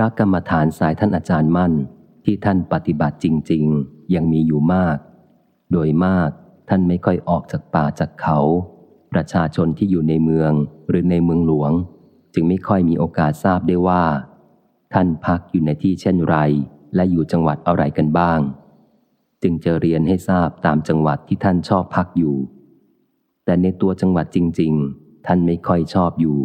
ระกรรมฐานสายท่านอาจารย์มั่น ที่ท่านปฏิบัติจริง ๆ ยังมีอยู่มาก โดยมากท่านไม่ค่อยออกจากป่าจากเขา ประชาชนที่อยู่ในเมืองหรือในเมืองหลวง จึงไม่ค่อยมีโอกาสทราบได้ว่า ท่านพักอยู่ในที่เช่นไร และอยู่จังหวัดอะไรกันบ้าง จึงจะเรียนให้ทราบตามจังหวัดที่ท่านชอบพักอยู่ แต่ในตัวจังหวัดจริง ๆ ท่านไม่ค่อยชอบอยู่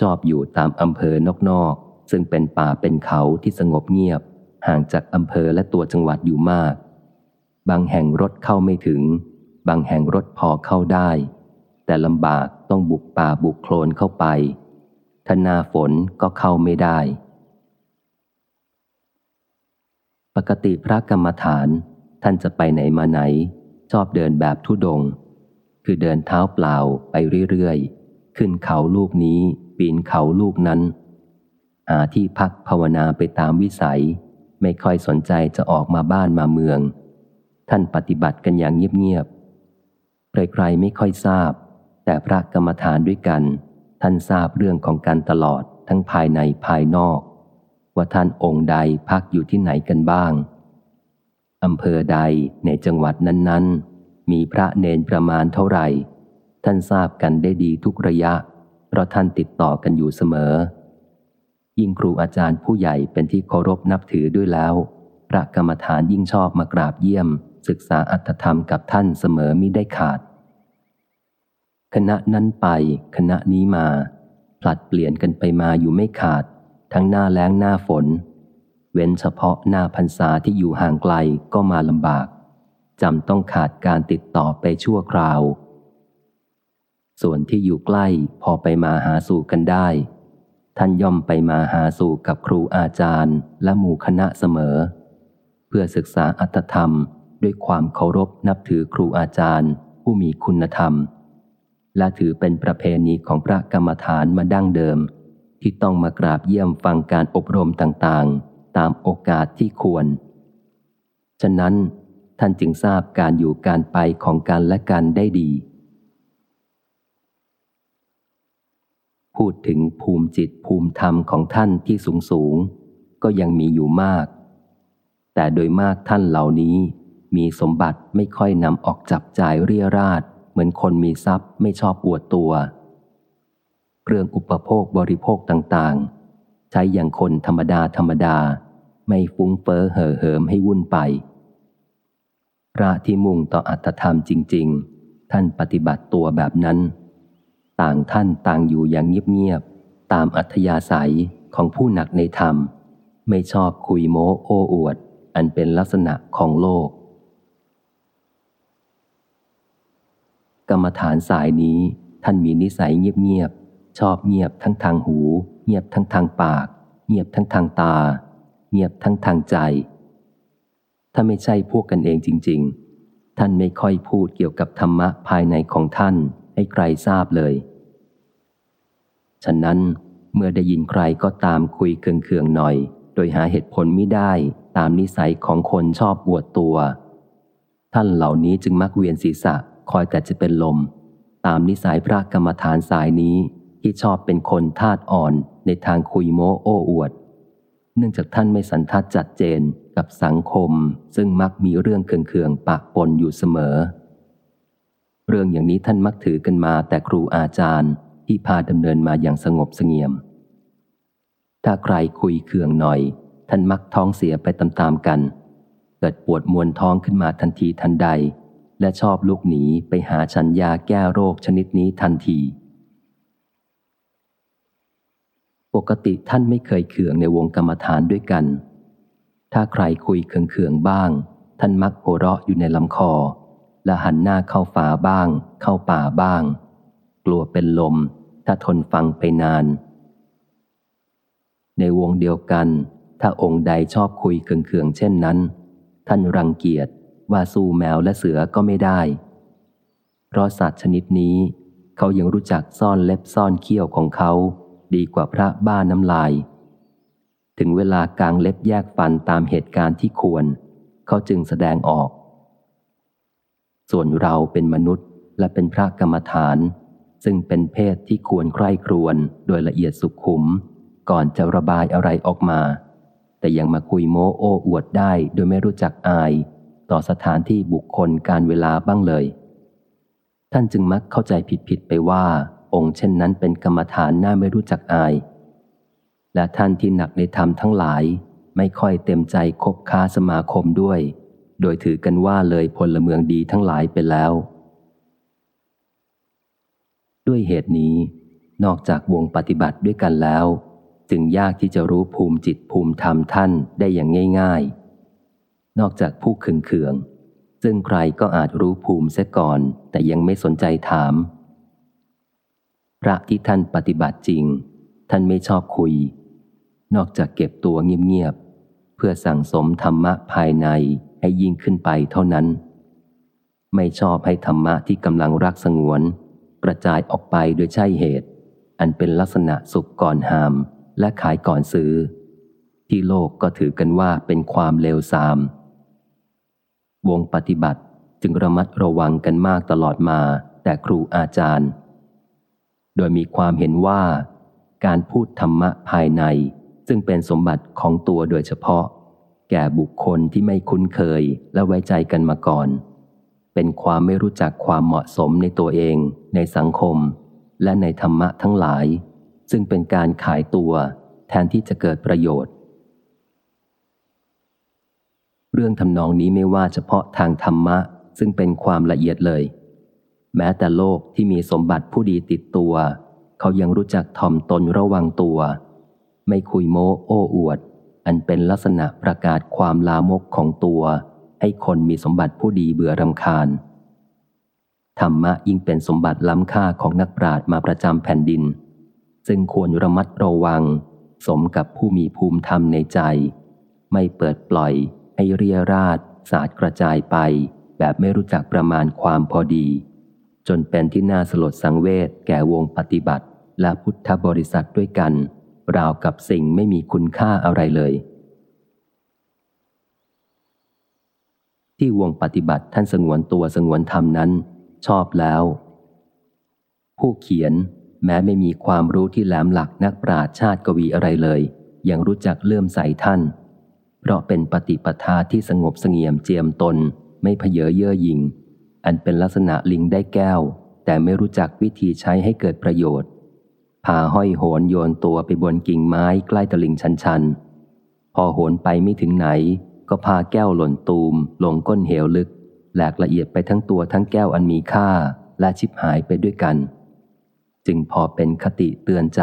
ชอบอยู่ตามอำเภอนอก ซึ่งเป็นป่าเป็นเขาที่สงบเงียบ ห่างจากอำเภอและตัวจังหวัดอยู่มาก บางแห่งรถเข้าไม่ถึง บางแห่งรถพอเข้าได้ แต่ลำบากต้องบุกป่าบุกโคลนเข้าไปถ้านาฝนก็เข้าไม่ได้ ปกติพระกรรมฐานท่านจะไปไหนมาไหน ชอบเดินแบบทุดง คือเดินเท้าเปล่าไปเรื่อยๆ ขึ้นเขาลูกนี้ ปีนเขาลูกนั้น หาที่พักภาวนาไปตามวิสัย ไม่ค่อยสนใจจะออกมาบ้านมาเมือง ท่านปฏิบัติกันอย่างเงียบๆใครๆไม่ค่อยทราบ แต่พระกรรมฐานด้วยกัน ท่านทราบเรื่องของการตลอดทั้งภายในภายนอก ว่าท่านองค์ใดพักอยู่ที่ไหนกันบ้างอำเภอใดในจังหวัดนั้นๆ มีพระเนนประมาณเท่าไหร่ ท่านทราบกันได้ดีทุกระยะ เพราะท่านติดต่อกันอยู่เสมอ ยิ่งครูอาจารย์ผู้ใหญ่เป็นที่เคารพนับถือด้วยแล้ว พระกรรมฐานยิ่งชอบมากราบเยี่ยม ศึกษาอัตธรรมกับท่านเสมอมิได้ขาด คณะนั้นไป คณะนี้มา ผลัดเปลี่ยนกันไปมาอยู่ไม่ขาด ทั้งหน้าแล้งหน้าฝน เว้นเฉพาะหน้าพรรษาที่อยู่ห่างไกลก็มาลำบากจำต้องขาดการติดต่อไปชั่วคราว ส่วนที่อยู่ใกล้พอไปมาหาสู่กันได้ ท่านย่อมไปมาหาสู่กับครูอาจารย์และหมู่คณะเสมอ เพื่อศึกษาอัตธรรมด้วยความเคารพนับถือครูอาจารย์ ผู้มีคุณธรรม และถือเป็นประเพณีของพระกรรมฐานมาดั้งเดิม ที่ต้องมากราบเยี่ยมฟังการอบรมต่างๆ ตามโอกาสที่ควร ฉะนั้นท่านจึงทราบการอยู่การไปของกันและกันได้ดี พูดถึงภูมิจิตภูมิธรรมของท่านที่สูงสูง ก็ยังมีอยู่มาก แต่โดยมากท่านเหล่านี้มีสมบัติไม่ค่อยนำออกจับจ่ายเรียราดเหมือนคนมีทรัพย์ไม่ชอบอวดตัวเรื่องอุปโภคบริโภคต่างๆ ใช้อย่างคนธรรมดาธรรมดา ไม่ฟุ้งเฟ้อเห่อเหิมให้วุ่นไป พระที่มุ่งต่ออัตธรรมจริง ๆ ท่านปฏิบัติตัวแบบนั้น ต่างท่านต่างอยู่อย่างเงียบๆ ตามอัธยาศัยของผู้หนักในธรรม ไม่ชอบคุยโม้โอ้อวด อันเป็นลักษณะของโลก กรรมฐานสายนี้ท่านมีนิสัยเงียบๆ ชอบเงียบทั้งทางหู เงียบทั้งทางปาก เงียบทั้งทางตา เงียบทั้งทางใจ ถ้าไม่ใช่พวกกันเองจริง ๆ ท่านไม่ค่อยพูดเกี่ยวกับธรรมะภายในของท่าน ให้ใครทราบเลย ฉะนั้นเมื่อได้ยินใครก็ตามคุยเคืองๆหน่อย โดยหาเหตุผลไม่ได้ตามนิสัยของคนชอบอวดตัว ท่านเหล่านี้จึงมักเวียนศีรษะคอยแต่จะเป็นลม ตามนิสัยพระกรรมฐานสายนี้ที่ชอบเป็นคนธาตุอ่อนในทางคุยโม้โอ้อวด เนื่องจากท่านไม่สันทัดจัดเจนกับสังคม ซึ่งมักมีเรื่องเคืองๆปะปนอยู่เสมอ เรื่องอย่างนี้ท่านมักถือกันมาแต่ครูอาจารย์ที่พาดำเนินมาอย่างสงบเสงี่ยม ถ้าใครคุยเคืองหน่อย ท่านมักท้องเสียไปตามๆกัน เกิดปวดมวนท้องขึ้นมาทันทีทันใด และชอบลุกหนีไปหาชัญญาแก้โรคชนิดนี้ทันที ปกติท่านไม่เคยเขื่องในวงกรรมฐานด้วยกัน ถ้าใครคุยเขื่องๆบ้าง ท่านมักโหเราะอยู่ในลำคอ และหันหน้าเข้าฝาบ้าง เข้าป่าบ้าง กลัวเป็นลม ถ้าทนฟังไปนาน ในวงเดียวกัน ถ้าองค์ใดชอบคุยเขื่องๆเช่นนั้น ท่านรังเกียจว่าสู้แมวและเสือก็ไม่ได้ เพราะสัตว์ชนิดนี้ เขายังรู้จักซ่อนเล็บซ่อนเขี้ยวของเขา ดีกว่าพระบ้าน้ำลาย ถึงเวลากลางเล็บแยกฟันตามเหตุการณ์ที่ควร เขาจึงแสดงออก ส่วนเราเป็นมนุษย์และเป็นพระกรรมฐาน ซึ่งเป็นเพศที่ควรใคร่ครวญโดยละเอียดสุขุม ก่อนจะระบายอะไรออกมา แต่ยังมาคุยโม้โอ้อวดได้โดยไม่รู้จักอาย ต่อสถานที่บุคคลการเวลาบ้างเลย ท่านจึงมักเข้าใจผิดๆไปว่า องค์เช่นนั้นเป็นกรรมฐานน่าไม่รู้จักอาย และท่านที่หนักในธรรมทั้งหลายไม่ค่อยเต็มใจคบค้าสมาคมด้วย โดยถือกันว่าเลยพลเมืองดีทั้งหลายไปแล้ว ด้วยเหตุนี้ นอกจากวงปฏิบัติด้วยกันแล้ว จึงยากที่จะรู้ภูมิจิตภูมิธรรมท่านได้อย่างง่าย ๆ นอกจากผู้ขึงเขือง ซึ่งใครก็อาจรู้ภูมิเสียก่อน แต่ยังไม่สนใจถาม พระที่ท่านปฏิบัติจริง ท่านไม่ชอบคุย นอกจากเก็บตัวเงียบๆเพื่อสั่งสมธรรมะภายใน ให้ยิ่งขึ้นไปเท่านั้น ไม่ชอบให้ธรรมะที่กำลังรักสงวน กระจายออกไปโดยใช่เหตุ อันเป็นลักษณะสุกก่อนหาม และขายก่อนซื้อ ที่โลกก็ถือกันว่าเป็นความเลวทราม วงปฏิบัติจึงระมัดระวังกันมากตลอดมา แต่ครูอาจารย์ โดยมีความเห็นว่า การพูดธรรมะภายในซึ่งเป็นสมบัติของตัวโดยเฉพาะ แก่บุคคลที่ไม่คุ้นเคยและไว้ใจกันมาก่อน เป็นความไม่รู้จักความเหมาะสมในตัวเอง ในสังคม และในธรรมะทั้งหลาย ซึ่งเป็นการขายตัว แทนที่จะเกิดประโยชน์ เรื่องทำนองนี้ไม่ว่าเฉพาะทางธรรมะ ซึ่งเป็นความละเอียดเลย แม้แต่โลกที่มีสมบัติผู้ดีติดตัว เขายังรู้จักถ่อมตนระวังตัว ไม่คุยโม้โอ้อวด อันเป็นลักษณะประกาศความลามกของตัว ให้คนมีสมบัติผู้ดีเบื่อรำคาญ ธรรมะยิ่งเป็นสมบัติล้ำค่าของนักปราชญ์มาประจำแผ่นดิน ซึ่งควรระมัดระวัง สมกับผู้มีภูมิธรรมในใจ ไม่เปิดปล่อย ให้เรียราดสาดกระจายไป แบบไม่รู้จักประมาณความพอดี จนเป็นที่น่าสลดสังเวชแก่วงปฏิบัติและพุทธบริษัทด้วยกัน ราวกับสิ่งไม่มีคุณค่าอะไรเลย ที่วงปฏิบัติท่านสงวนตัวสงวนธรรมนั้น ชอบแล้ว ผู้เขียนแม้ไม่มีความรู้ที่แหลมหลักนักปราชญ์ชาติกวีอะไรเลย ยังรู้จักเลื่อมใสท่าน เพราะเป็นปฏิปทาที่สงบเสงี่ยมเจียมตน ไม่เพเยอเย่อหยิ่งอันเป็นลักษณะลิงได้แก้ว แต่ไม่รู้จักวิธีใช้ให้เกิดประโยชน์ พาห้อยโหนโยนตัวไปบนกิ่งไม้ใกล้ตลิ่งชันๆพอโหนไปไม่ถึงไหน ก็พาแก้วหล่นตูม ลงก้นเหวลึก แหลกละเอียดไปทั้งตัวทั้งแก้วอันมีค่าและชิบหายไปด้วยกัน จึงพอเป็นคติเตือนใจ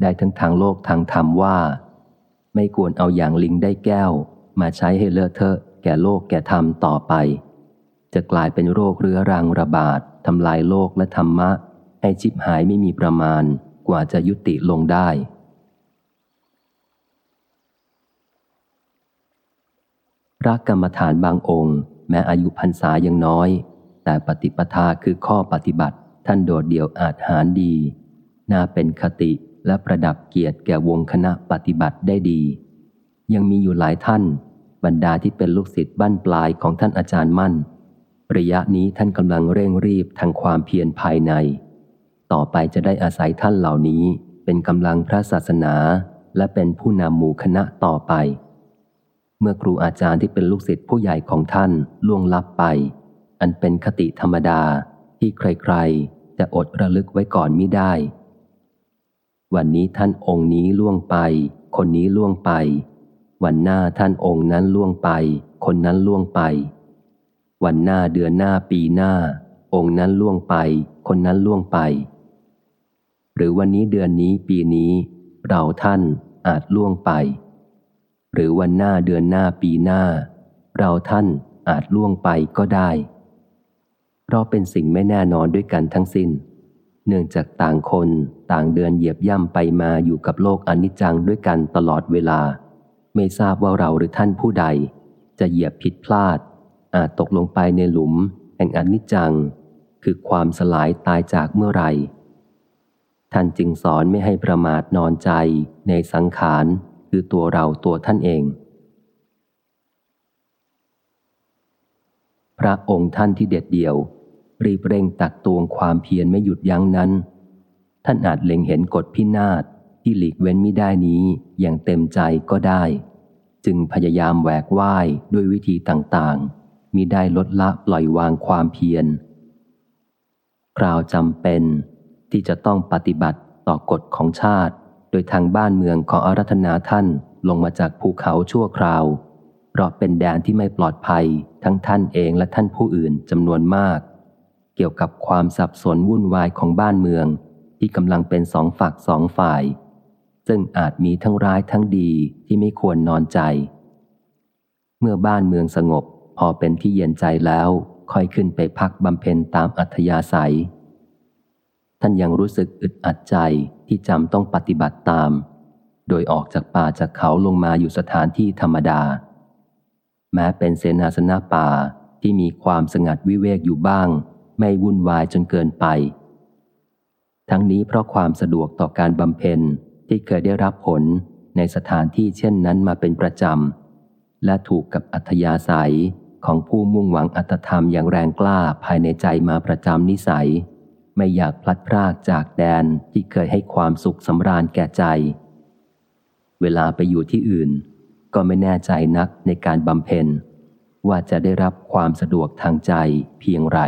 ได้ทั้งทางโลกทางธรรมว่า ไม่ควรเอาอย่างลิงได้แก้ว มาใช้ให้เลอะเทอะ แก่โลกแก่ธรรมต่อไป จะกลายเป็นโรคเรื้อรังระบาดทำลายโลกและธรรมะ ให้ชิบหายไม่มีประมาณ กว่าจะยุติลงได้ พระกรรมฐานบางองค์ แม้อายุพรรษายังน้อย แต่ปฏิปทาคือข้อปฏิบัติท่านโดดเดี่ยวอาจหารดี น่าเป็นคติและประดับเกียรติแก่วงคณะปฏิบัติได้ดี ยังมีอยู่หลายท่าน บรรดาที่เป็นลูกศิษย์บ้านปลายของท่านอาจารย์มั่น ระยะนี้ท่านกำลังเร่งรีบทางความเพียรภายใน ต่อไปจะได้อาศัยท่านเหล่านี้ เป็นกำลังพระศาสนา และเป็นผู้นำหมู่คณะต่อไป เมื่อครูอาจารย์ที่เป็นลูกศิษย์ผู้ใหญ่ของท่านล่วงลับไป อันเป็นคติธรรมดาที่ใครๆ จะอดระลึกไว้ก่อนมิได้ วันนี้ท่านองค์นี้ล่วงไป คนนี้ล่วงไป วันหน้าท่านองค์นั้นล่วงไป คนนั้นล่วงไป วันหน้าเดือนหน้าปีหน้า องค์นั้นล่วงไป คนนั้นล่วงไป หรือวันนี้เดือนนี้ปีนี้ เราท่านอาจล่วงไป หรือวันหน้าเดือนหน้าปีหน้า เราท่านอาจล่วงไปก็ได้เพราะเป็นสิ่งไม่แน่นอนด้วยกันทั้งสิน้น เนื่องจากต่างคนต่างเดินเหยียบย่ำไปมาอยู่กับโลกอนิจจังด้วยกันตลอดเวลา ไม่ทราบว่าเราหรือท่านผู้ใด จะเหยียบผิดพลาด อาจตกลงไปในหลุม แห่งอนิจจัง คือความสลายตายจากเมื่อไหร่ ท่านจึงสอนไม่ให้ประมาทนอนใจในสังขารคือตัวเราตัวท่านเอง พระองค์ท่านที่เด็ดเดี่ยว รีบเร่งตักตวงความเพียรไม่หยุดยั้งนั้น ท่านอาจเล็งเห็นกฎพินาศที่หลีกเว้นไม่ได้นี้อย่างเต็มใจก็ได้ จึงพยายามแหวกว่ายด้วยวิธีต่างๆมิได้ลดละปล่อยวางความเพียรคราวจำเป็น ที่จะต้องปฏิบัติต่อกฎของชาติ โดยทางบ้านเมืองของอารัธนาท่านลงมาจากภูเขาชั่วคราว เพราะเป็นแดนที่ไม่ปลอดภัยทั้งท่านเองและท่านผู้อื่นจำนวนมาก เกี่ยวกับความสับสนวุ่นวายของบ้านเมือง ที่กำลังเป็นสองฝักสองฝ่าย ซึ่งอาจมีทั้งร้ายทั้งดีที่ไม่ควรนอนใจ เมื่อบ้านเมืองสงบพอเป็นที่เย็นใจแล้วค่อยขึ้นไปพักบำเพ็ญตามอัธยาศัย ท่านยังรู้สึกอึดอัดใจที่จำต้องปฏิบัติตาม โดยออกจากป่าจากเขาลงมาอยู่สถานที่ธรรมดา แม้เป็นเสนาสนะป่าที่มีความสงัดวิเวกอยู่บ้าง ไม่วุ่นวายจนเกินไป ทั้งนี้เพราะความสะดวกต่อการบำเพ็ญที่เคยได้รับผลในสถานที่เช่นนั้นมาเป็นประจำ และถูกกับอัธยาศัยของผู้มุ่งหวังอัตธรรมอย่างแรงกล้าภายในใจมาประจำนิสัย ไม่อยากพลัดพรากจากแดนที่เคยให้ความสุขสำราญแก่ใจ เวลาไปอยู่ที่อื่น ก็ไม่แน่ใจนักในการบำเพ็ญว่าจะได้รับความสะดวกทางใจเพียงไร